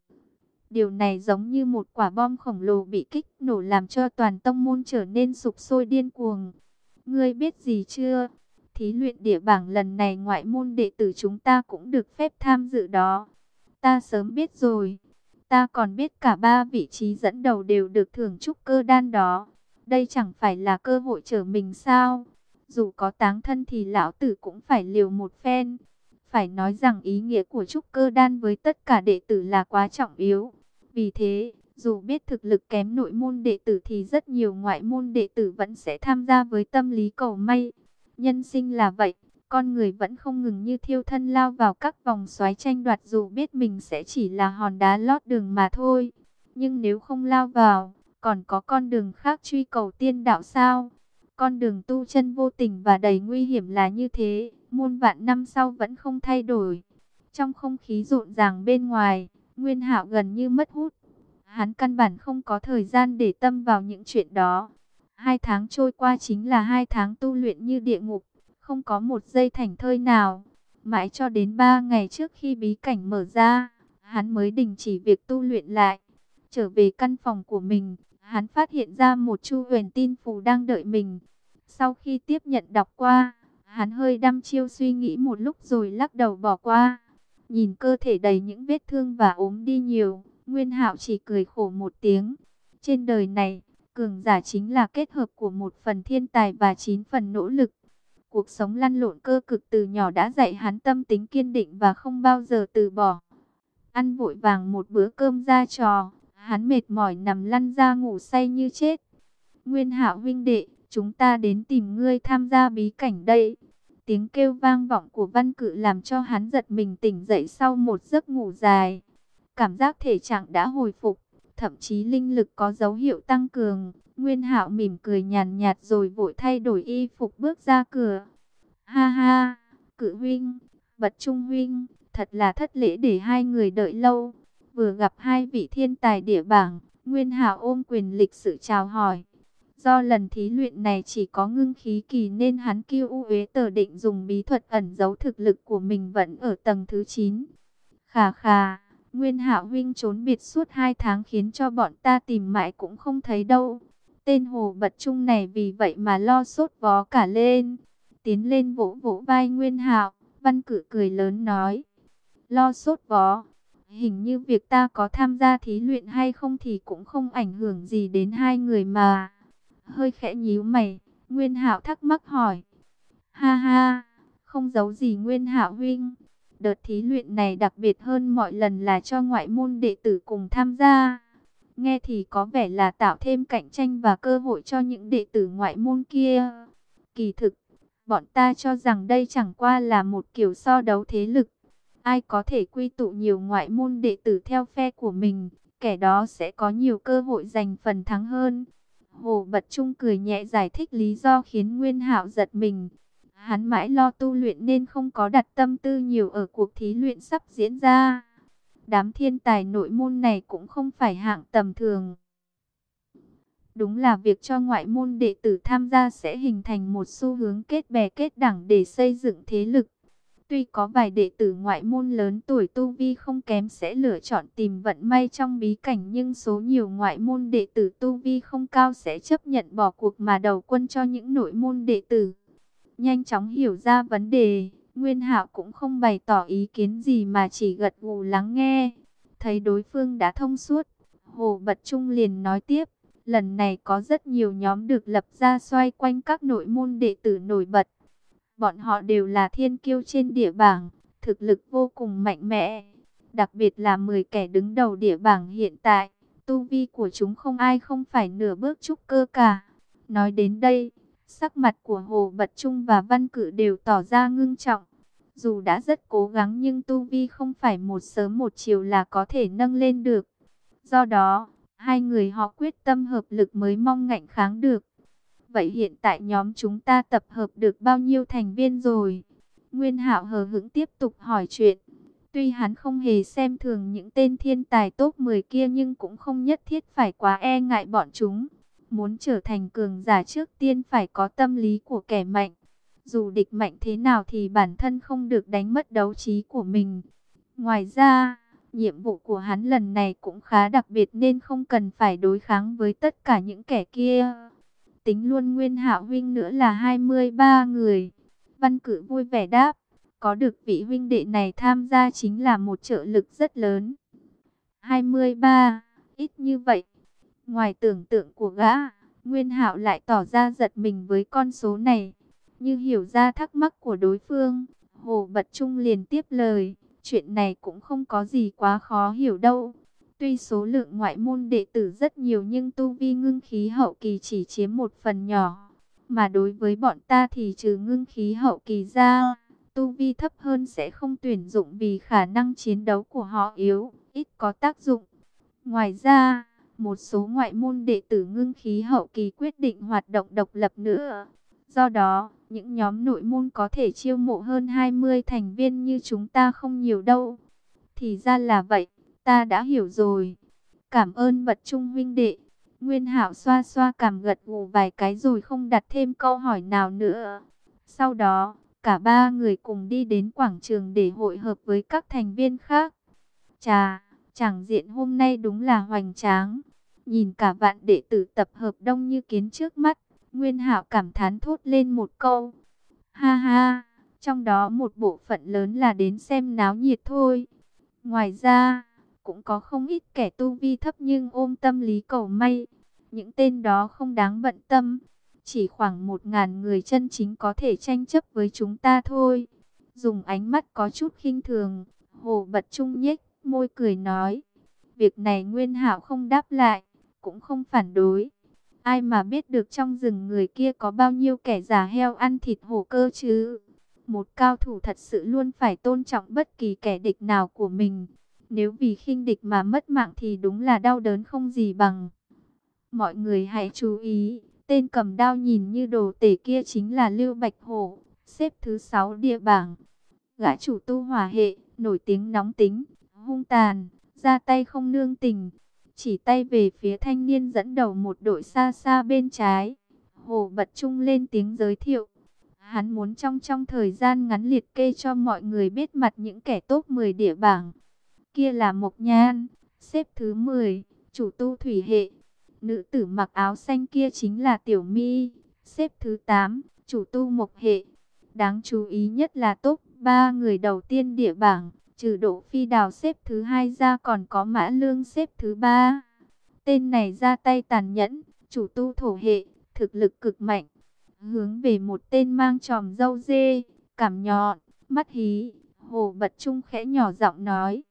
Điều này giống như một quả bom khổng lồ bị kích nổ làm cho toàn tông môn trở nên sụp sôi điên cuồng. Ngươi biết gì chưa? Thí luyện địa bảng lần này ngoại môn đệ tử chúng ta cũng được phép tham dự đó. Ta sớm biết rồi. Ta còn biết cả ba vị trí dẫn đầu đều được thưởng trúc cơ đan đó. Đây chẳng phải là cơ hội trở mình sao? Dù có táng thân thì lão tử cũng phải liều một phen. Phải nói rằng ý nghĩa của trúc cơ đan với tất cả đệ tử là quá trọng yếu. Vì thế, dù biết thực lực kém nội môn đệ tử thì rất nhiều ngoại môn đệ tử vẫn sẽ tham gia với tâm lý cầu may. Nhân sinh là vậy, con người vẫn không ngừng như thiêu thân lao vào các vòng xoáy tranh đoạt dù biết mình sẽ chỉ là hòn đá lót đường mà thôi. Nhưng nếu không lao vào, còn có con đường khác truy cầu tiên đạo sao? Con đường tu chân vô tình và đầy nguy hiểm là như thế, muôn vạn năm sau vẫn không thay đổi. Trong không khí rộn ràng bên ngoài, Nguyên Hạo gần như mất hút. Hắn căn bản không có thời gian để tâm vào những chuyện đó. Hai tháng trôi qua chính là hai tháng tu luyện như địa ngục, không có một giây thành thơi nào. Mãi cho đến ba ngày trước khi bí cảnh mở ra, hắn mới đình chỉ việc tu luyện lại. Trở về căn phòng của mình, hắn phát hiện ra một chu huyền tin phù đang đợi mình. Sau khi tiếp nhận đọc qua, hắn hơi đăm chiêu suy nghĩ một lúc rồi lắc đầu bỏ qua. Nhìn cơ thể đầy những vết thương và ốm đi nhiều, Nguyên Hạo chỉ cười khổ một tiếng. Trên đời này, cường giả chính là kết hợp của một phần thiên tài và chín phần nỗ lực. Cuộc sống lăn lộn cơ cực từ nhỏ đã dạy hắn tâm tính kiên định và không bao giờ từ bỏ. Ăn vội vàng một bữa cơm ra trò, Hắn mệt mỏi nằm lăn ra ngủ say như chết. Nguyên Hạo huynh đệ, chúng ta đến tìm ngươi tham gia bí cảnh đây. Tiếng kêu vang vọng của văn cự làm cho hắn giật mình tỉnh dậy sau một giấc ngủ dài. Cảm giác thể trạng đã hồi phục, thậm chí linh lực có dấu hiệu tăng cường. Nguyên Hạo mỉm cười nhàn nhạt rồi vội thay đổi y phục bước ra cửa. Ha ha, cự huynh, bật trung huynh, thật là thất lễ để hai người đợi lâu. Vừa gặp hai vị thiên tài địa bảng, Nguyên Hạo ôm quyền lịch sự chào hỏi. Do lần thí luyện này chỉ có ngưng khí kỳ nên hắn kêu u uế tờ định dùng bí thuật ẩn giấu thực lực của mình vẫn ở tầng thứ 9. Khà khà, Nguyên Hạo huynh trốn biệt suốt hai tháng khiến cho bọn ta tìm mãi cũng không thấy đâu. Tên hồ bật trung này vì vậy mà lo sốt vó cả lên. Tiến lên vỗ vỗ vai Nguyên Hạo, văn cử cười lớn nói. Lo sốt vó, hình như việc ta có tham gia thí luyện hay không thì cũng không ảnh hưởng gì đến hai người mà. Hơi khẽ nhíu mày, Nguyên Hạo thắc mắc hỏi. Ha ha, không giấu gì Nguyên Hạo huynh. Đợt thí luyện này đặc biệt hơn mọi lần là cho ngoại môn đệ tử cùng tham gia. Nghe thì có vẻ là tạo thêm cạnh tranh và cơ hội cho những đệ tử ngoại môn kia. Kỳ thực, bọn ta cho rằng đây chẳng qua là một kiểu so đấu thế lực. Ai có thể quy tụ nhiều ngoại môn đệ tử theo phe của mình, kẻ đó sẽ có nhiều cơ hội giành phần thắng hơn. Hồ Bật Trung cười nhẹ giải thích lý do khiến Nguyên Hạo giật mình. Hắn mãi lo tu luyện nên không có đặt tâm tư nhiều ở cuộc thí luyện sắp diễn ra. Đám thiên tài nội môn này cũng không phải hạng tầm thường. Đúng là việc cho ngoại môn đệ tử tham gia sẽ hình thành một xu hướng kết bè kết đảng để xây dựng thế lực. Tuy có vài đệ tử ngoại môn lớn tuổi tu vi không kém sẽ lựa chọn tìm vận may trong bí cảnh nhưng số nhiều ngoại môn đệ tử tu vi không cao sẽ chấp nhận bỏ cuộc mà đầu quân cho những nội môn đệ tử. Nhanh chóng hiểu ra vấn đề, Nguyên Hạo cũng không bày tỏ ý kiến gì mà chỉ gật gù lắng nghe. Thấy đối phương đã thông suốt, Hồ Bật Trung liền nói tiếp, lần này có rất nhiều nhóm được lập ra xoay quanh các nội môn đệ tử nổi bật Bọn họ đều là thiên kiêu trên địa bảng, thực lực vô cùng mạnh mẽ. Đặc biệt là 10 kẻ đứng đầu địa bảng hiện tại, tu vi của chúng không ai không phải nửa bước trúc cơ cả. Nói đến đây, sắc mặt của Hồ Bật Trung và Văn Cử đều tỏ ra ngưng trọng. Dù đã rất cố gắng nhưng tu vi không phải một sớm một chiều là có thể nâng lên được. Do đó, hai người họ quyết tâm hợp lực mới mong ngạnh kháng được. Vậy hiện tại nhóm chúng ta tập hợp được bao nhiêu thành viên rồi? Nguyên Hạo hờ hững tiếp tục hỏi chuyện. Tuy hắn không hề xem thường những tên thiên tài top 10 kia nhưng cũng không nhất thiết phải quá e ngại bọn chúng. Muốn trở thành cường giả trước tiên phải có tâm lý của kẻ mạnh. Dù địch mạnh thế nào thì bản thân không được đánh mất đấu trí của mình. Ngoài ra, nhiệm vụ của hắn lần này cũng khá đặc biệt nên không cần phải đối kháng với tất cả những kẻ kia tính luôn nguyên hạo huynh nữa là 23 người. Văn cử vui vẻ đáp, có được vị huynh đệ này tham gia chính là một trợ lực rất lớn. 23, ít như vậy. Ngoài tưởng tượng của gã, Nguyên Hạo lại tỏ ra giật mình với con số này. Như hiểu ra thắc mắc của đối phương, Hồ Bật Trung liền tiếp lời, chuyện này cũng không có gì quá khó hiểu đâu. Tuy số lượng ngoại môn đệ tử rất nhiều nhưng tu vi ngưng khí hậu kỳ chỉ chiếm một phần nhỏ. Mà đối với bọn ta thì trừ ngưng khí hậu kỳ ra, tu vi thấp hơn sẽ không tuyển dụng vì khả năng chiến đấu của họ yếu, ít có tác dụng. Ngoài ra, một số ngoại môn đệ tử ngưng khí hậu kỳ quyết định hoạt động độc lập nữa. Do đó, những nhóm nội môn có thể chiêu mộ hơn 20 thành viên như chúng ta không nhiều đâu. Thì ra là vậy. Ta đã hiểu rồi. Cảm ơn bật trung huynh đệ. Nguyên hảo xoa xoa cảm gật gù vài cái rồi không đặt thêm câu hỏi nào nữa. Sau đó, cả ba người cùng đi đến quảng trường để hội hợp với các thành viên khác. Chà, chẳng diện hôm nay đúng là hoành tráng. Nhìn cả vạn đệ tử tập hợp đông như kiến trước mắt, Nguyên hảo cảm thán thốt lên một câu. Ha ha, trong đó một bộ phận lớn là đến xem náo nhiệt thôi. Ngoài ra, cũng có không ít kẻ tu vi thấp nhưng ôm tâm lý cầu may. Những tên đó không đáng bận tâm. Chỉ khoảng một ngàn người chân chính có thể tranh chấp với chúng ta thôi. Dùng ánh mắt có chút khinh thường, hồ bật trung nhếch, môi cười nói. Việc này Nguyên hảo không đáp lại, cũng không phản đối. Ai mà biết được trong rừng người kia có bao nhiêu kẻ giả heo ăn thịt hổ cơ chứ? Một cao thủ thật sự luôn phải tôn trọng bất kỳ kẻ địch nào của mình. Nếu vì khinh địch mà mất mạng thì đúng là đau đớn không gì bằng. Mọi người hãy chú ý, tên cầm đao nhìn như đồ tể kia chính là Lưu Bạch Hổ, xếp thứ 6 địa bảng. Gã chủ tu hỏa hệ, nổi tiếng nóng tính, hung tàn, ra tay không nương tình. Chỉ tay về phía thanh niên dẫn đầu một đội xa xa bên trái. Hồ bật trung lên tiếng giới thiệu. Hắn muốn trong trong thời gian ngắn liệt kê cho mọi người biết mặt những kẻ top 10 địa bảng. Kia là Mộc Nhan, xếp thứ 10, chủ tu thủy hệ. Nữ tử mặc áo xanh kia chính là Tiểu Mi, xếp thứ 8, chủ tu mộc hệ. Đáng chú ý nhất là top 3 người đầu tiên địa bảng, trừ Đỗ Phi Đào xếp thứ hai ra còn có Mã Lương xếp thứ ba. Tên này ra tay tàn nhẫn, chủ tu thổ hệ, thực lực cực mạnh. Hướng về một tên mang tròm dâu dê, cảm nhọn, mắt hí, hồ bật trung khẽ nhỏ giọng nói.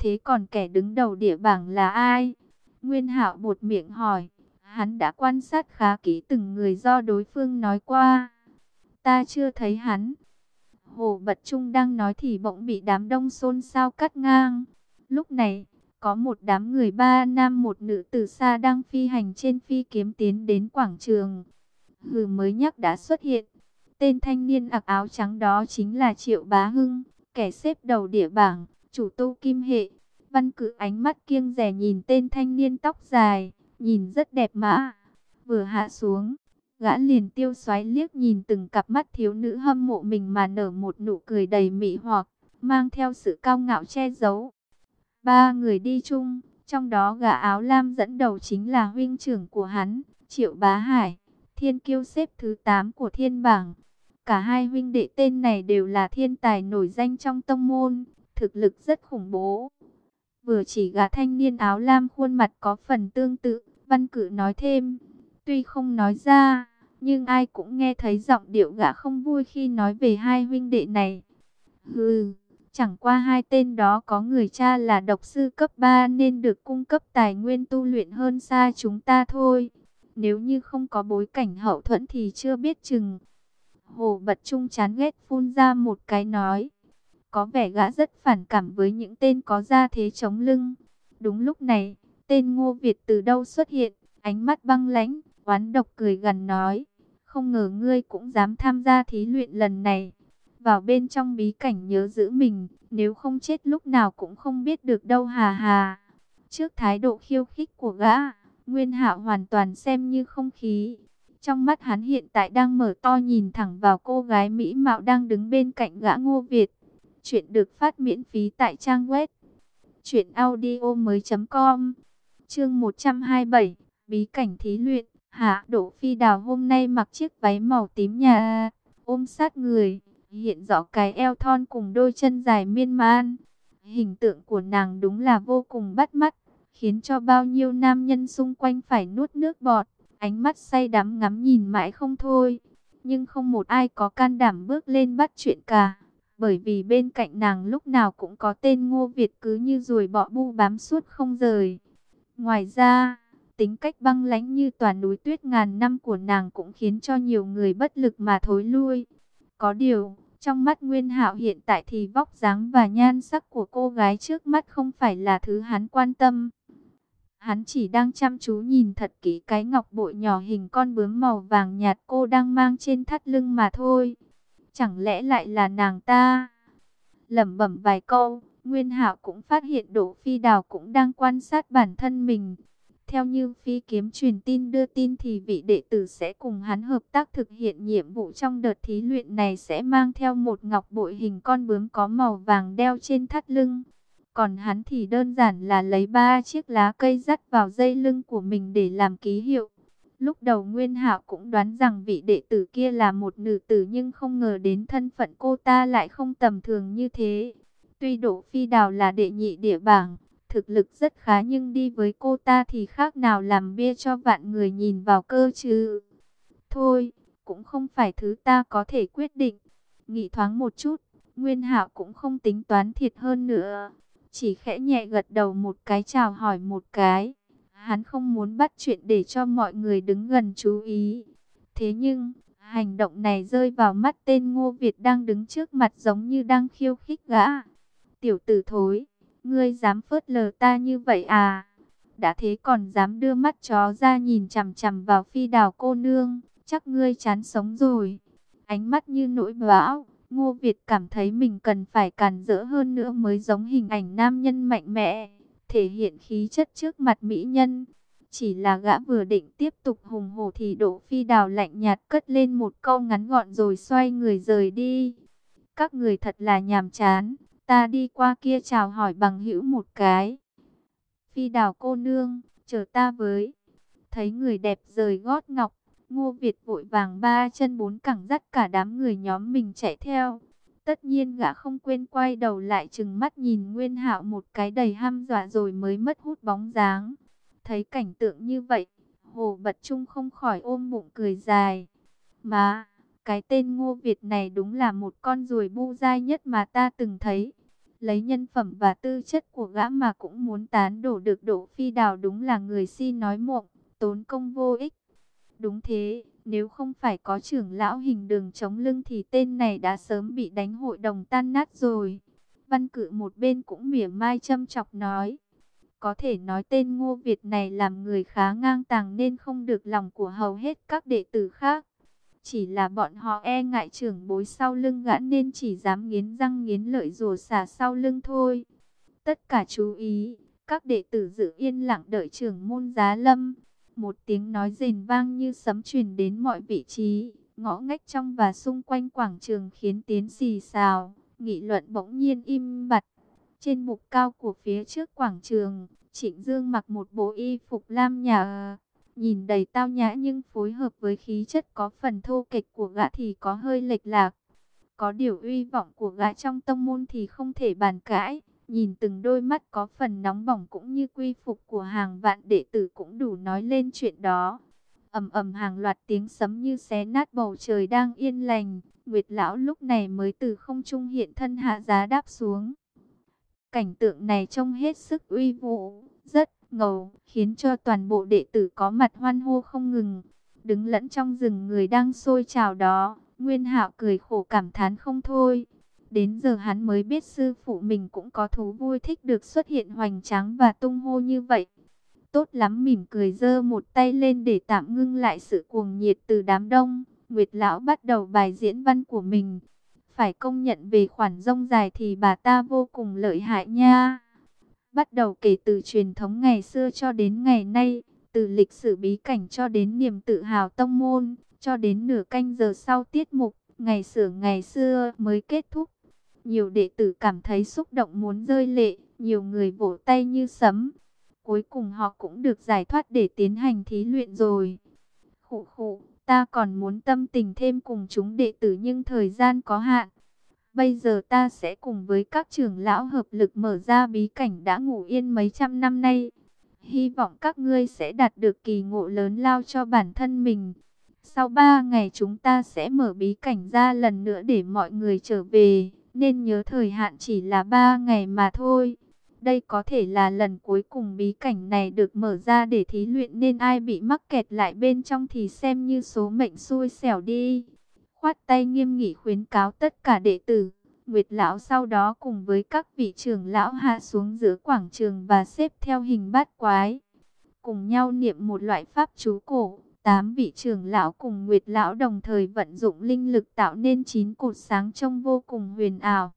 Thế còn kẻ đứng đầu địa bảng là ai? Nguyên hạo bột miệng hỏi. Hắn đã quan sát khá kỹ từng người do đối phương nói qua. Ta chưa thấy hắn. Hồ Bật Trung đang nói thì bỗng bị đám đông xôn xao cắt ngang. Lúc này, có một đám người ba nam một nữ từ xa đang phi hành trên phi kiếm tiến đến quảng trường. Hừ mới nhắc đã xuất hiện. Tên thanh niên ặc áo trắng đó chính là Triệu Bá Hưng, kẻ xếp đầu địa bảng, chủ tu kim hệ. Văn cử ánh mắt kiêng rẻ nhìn tên thanh niên tóc dài, nhìn rất đẹp mã. Vừa hạ xuống, Gã liền tiêu xoáy liếc nhìn từng cặp mắt thiếu nữ hâm mộ mình mà nở một nụ cười đầy mị hoặc, mang theo sự cao ngạo che giấu. Ba người đi chung, trong đó gã áo lam dẫn đầu chính là huynh trưởng của hắn, Triệu Bá Hải, thiên kiêu xếp thứ 8 của thiên bảng. Cả hai huynh đệ tên này đều là thiên tài nổi danh trong tông môn, thực lực rất khủng bố. Vừa chỉ gã thanh niên áo lam khuôn mặt có phần tương tự, văn cử nói thêm, tuy không nói ra, nhưng ai cũng nghe thấy giọng điệu gã không vui khi nói về hai huynh đệ này. Hừ, chẳng qua hai tên đó có người cha là độc sư cấp 3 nên được cung cấp tài nguyên tu luyện hơn xa chúng ta thôi. Nếu như không có bối cảnh hậu thuẫn thì chưa biết chừng. Hồ bật trung chán ghét phun ra một cái nói. Có vẻ gã rất phản cảm với những tên có gia thế chống lưng. Đúng lúc này, tên Ngô Việt từ đâu xuất hiện, ánh mắt băng lãnh, oán độc cười gần nói. Không ngờ ngươi cũng dám tham gia thí luyện lần này. Vào bên trong bí cảnh nhớ giữ mình, nếu không chết lúc nào cũng không biết được đâu hà hà. Trước thái độ khiêu khích của gã, Nguyên Hạo hoàn toàn xem như không khí. Trong mắt hắn hiện tại đang mở to nhìn thẳng vào cô gái Mỹ Mạo đang đứng bên cạnh gã Ngô Việt. Chuyện được phát miễn phí tại trang web audio mới.com Chương 127 Bí cảnh thí luyện Hạ Đỗ Phi Đào hôm nay mặc chiếc váy màu tím nhà, ôm sát người, hiện rõ cái eo thon cùng đôi chân dài miên man. Hình tượng của nàng đúng là vô cùng bắt mắt, khiến cho bao nhiêu nam nhân xung quanh phải nuốt nước bọt, ánh mắt say đắm ngắm nhìn mãi không thôi. Nhưng không một ai có can đảm bước lên bắt chuyện cả, bởi vì bên cạnh nàng lúc nào cũng có tên Ngô Việt cứ như ruồi bọ bu bám suốt không rời. Ngoài ra, Tính cách băng lãnh như toàn núi tuyết ngàn năm của nàng cũng khiến cho nhiều người bất lực mà thối lui. Có điều, trong mắt Nguyên Hạo hiện tại thì vóc dáng và nhan sắc của cô gái trước mắt không phải là thứ hắn quan tâm. Hắn chỉ đang chăm chú nhìn thật kỹ cái ngọc bội nhỏ hình con bướm màu vàng nhạt cô đang mang trên thắt lưng mà thôi. Chẳng lẽ lại là nàng ta? Lẩm bẩm vài câu, Nguyên Hạo cũng phát hiện Đỗ Phi Đào cũng đang quan sát bản thân mình. Theo như phi kiếm truyền tin đưa tin thì vị đệ tử sẽ cùng hắn hợp tác thực hiện nhiệm vụ trong đợt thí luyện này sẽ mang theo một ngọc bội hình con bướm có màu vàng đeo trên thắt lưng. Còn hắn thì đơn giản là lấy ba chiếc lá cây dắt vào dây lưng của mình để làm ký hiệu. Lúc đầu Nguyên Hạo cũng đoán rằng vị đệ tử kia là một nữ tử nhưng không ngờ đến thân phận cô ta lại không tầm thường như thế. Tuy Đỗ Phi Đào là đệ nhị địa bảng, thực lực rất khá nhưng đi với cô ta thì khác nào làm bia cho vạn người nhìn vào cơ chứ. Thôi, cũng không phải thứ ta có thể quyết định. Nghĩ thoáng một chút, Nguyên Hạo cũng không tính toán thiệt hơn nữa. chỉ khẽ nhẹ gật đầu một cái chào hỏi một cái. Hắn không muốn bắt chuyện để cho mọi người đứng gần chú ý. Thế nhưng, hành động này rơi vào mắt tên Ngô Việt đang đứng trước mặt giống như đang khiêu khích gã. Tiểu tử thối, ngươi dám phớt lờ ta như vậy à? Đã thế còn dám đưa mắt chó ra nhìn chằm chằm vào phi đào cô nương, chắc ngươi chán sống rồi. Ánh mắt như nỗi bão, Ngô Việt cảm thấy mình cần phải càn rỡ hơn nữa mới giống hình ảnh nam nhân mạnh mẽ, thể hiện khí chất trước mặt mỹ nhân. Chỉ là gã vừa định tiếp tục hùng hổ thì Đỗ Phi Đào lạnh nhạt cất lên một câu ngắn gọn rồi xoay người rời đi. Các người thật là nhàm chán, ta đi qua kia chào hỏi bằng hữu một cái. Phi Đào cô nương, chờ ta với. Thấy người đẹp rời gót ngọc, Ngô Việt vội vàng ba chân bốn cẳng dắt cả đám người nhóm mình chạy theo. Tất nhiên gã không quên quay đầu lại chừng mắt nhìn Nguyên Hạo một cái đầy ham dọa rồi mới mất hút bóng dáng. Thấy cảnh tượng như vậy, Hồ Bật Trung không khỏi ôm bụng cười dài. Mà, cái tên Ngô Việt này đúng là một con ruồi bu dai nhất mà ta từng thấy. Lấy nhân phẩm và tư chất của gã mà cũng muốn tán đổ được Đỗ Phi Đào đúng là người si nói mộng, tốn công vô ích. Đúng thế, nếu không phải có trưởng lão hình đường chống lưng thì tên này đã sớm bị đánh hội đồng tan nát rồi. Văn cự một bên cũng mỉa mai châm chọc nói. Có thể nói tên Ngô Việt này làm người khá ngang tàng nên không được lòng của hầu hết các đệ tử khác. Chỉ là bọn họ e ngại trưởng bối sau lưng gã nên chỉ dám nghiến răng nghiến lợi rùa xả sau lưng thôi. Tất cả chú ý, các đệ tử giữ yên lặng đợi trưởng môn giá lâm. Một tiếng nói rền vang như sấm truyền đến mọi vị trí, ngõ ngách trong và xung quanh quảng trường khiến tiếng xì xào, nghị luận bỗng nhiên im bặt. Trên mục cao của phía trước quảng trường, Trịnh Dương mặc một bộ y phục lam nhà, nhìn đầy tao nhã nhưng phối hợp với khí chất có phần thô kịch của gã thì có hơi lệch lạc. Có điều uy vọng của gã trong tông môn thì không thể bàn cãi. Nhìn từng đôi mắt có phần nóng bỏng cũng như quy phục của hàng vạn đệ tử cũng đủ nói lên chuyện đó. ầm ầm hàng loạt tiếng sấm như xé nát bầu trời đang yên lành. Nguyệt lão lúc này mới từ không trung hiện thân hạ giá đáp xuống. Cảnh tượng này trông hết sức uy vũ, rất ngầu, khiến cho toàn bộ đệ tử có mặt hoan hô không ngừng. Đứng lẫn trong rừng người đang sôi trào đó, Nguyên Hạo cười khổ cảm thán không thôi. Đến giờ hắn mới biết sư phụ mình cũng có thú vui thích được xuất hiện hoành tráng và tung hô như vậy. Tốt lắm mỉm cười giơ một tay lên để tạm ngưng lại sự cuồng nhiệt từ đám đông. Nguyệt lão bắt đầu bài diễn văn của mình. Phải công nhận về khoản rông dài thì bà ta vô cùng lợi hại nha. Bắt đầu kể từ truyền thống ngày xưa cho đến ngày nay, từ lịch sử bí cảnh cho đến niềm tự hào tông môn, cho đến nửa canh giờ sau tiết mục, ngày xưa ngày xưa mới kết thúc. Nhiều đệ tử cảm thấy xúc động muốn rơi lệ, nhiều người vỗ tay như sấm. Cuối cùng họ cũng được giải thoát để tiến hành thí luyện rồi. Khụ khụ, ta còn muốn tâm tình thêm cùng chúng đệ tử nhưng thời gian có hạn. Bây giờ ta sẽ cùng với các trưởng lão hợp lực mở ra bí cảnh đã ngủ yên mấy trăm năm nay. Hy vọng các ngươi sẽ đạt được kỳ ngộ lớn lao cho bản thân mình. Sau ba ngày chúng ta sẽ mở bí cảnh ra lần nữa để mọi người trở về nên nhớ thời hạn chỉ là 3 ngày mà thôi. Đây có thể là lần cuối cùng bí cảnh này được mở ra để thí luyện nên ai bị mắc kẹt lại bên trong thì xem như số mệnh xui xẻo đi. Khoát tay nghiêm nghị khuyến cáo tất cả đệ tử. Nguyệt lão sau đó cùng với các vị trưởng lão hạ xuống giữa quảng trường và xếp theo hình bát quái. Cùng nhau niệm một loại pháp chú cổ. Tám vị trưởng lão cùng Nguyệt lão đồng thời vận dụng linh lực tạo nên chín cột sáng trông vô cùng huyền ảo.